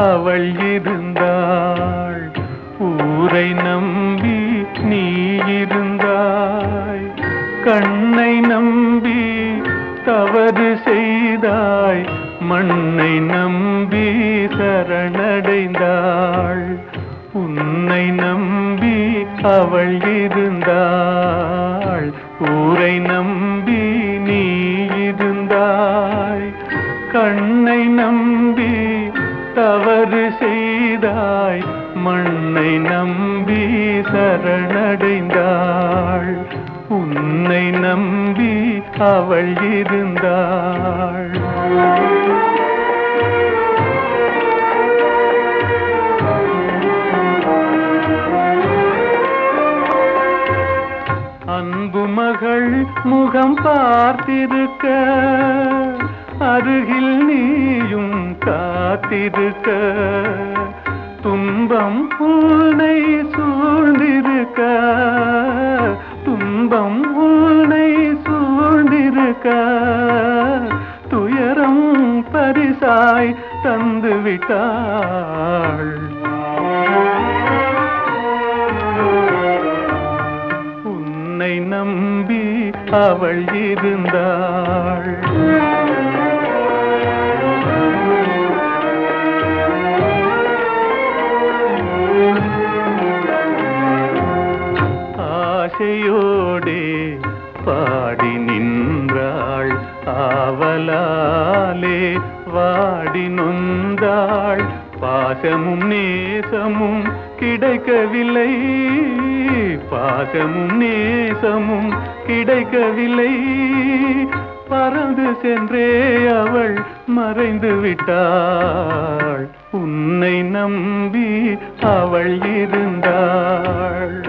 அவள் இருந்தாள். ஊரை நம்பி நீ இருந்தாய். கண்ணை நம்பி தவறு செய்தாய். மண்ணை நம்பி சரணடைந்தாள். உன்னை நம்பி அவள் இருந்தாள். ஊரை நம்பி நீ இருந்தாய். கண்ணை செய்தாய். மண்ணை நம்பி சரணடைந்தாள். உன்னை நம்பி அவள் இருந்தாள். அன்பு மகள் முகம் பார்த்திருக்க அருகில் நீயும் காத்திருக்க. துன்பம் உன்னை சூழ்ந்திருக்க. துன்பம் உன்னை சூழ்ந்திருக்க. துயரம் பரிசாய் தந்து விட்டாள் உன்னை நம்பி அவள் இருந்தாள். ஆசையோடே பாடி நின்றாள் ஆவலாலே வாடி நொந்தாள். பாசமும் நேசமும் கிடைக்கவில்லை பாசமும் நேசமும் கிடைக்கவில்லை. பறந்து சென்றே அவள் மறைந்து விட்டாள். உன்னை நம்பி அவள் இருந்தாள்.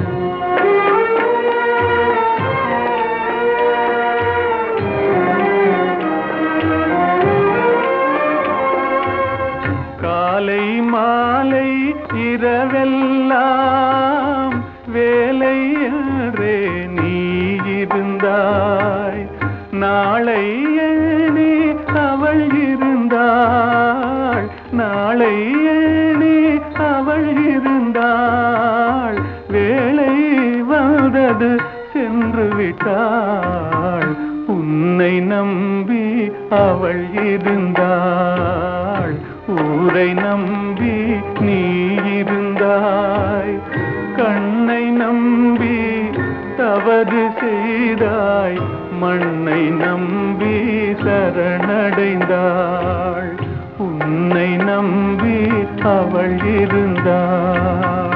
இரவெல்லாம் வேலை நீ இருந்தாய். நாளை எண்ணி அவள் இருந்தாள். நாளை எண்ணி அவள் இருந்தாள். வேலை வந்தது சென்று விட்டாள். உன்னை நம்பி அவள் இருந்தாள். ஊரை நம்பி செய்தாய். கண்ணை நம்பி தவறு செய்தாய். மண்ணை நம்பி சரணடைந்தாள். உன்னை நம்பி அவள் இருந்தாள்.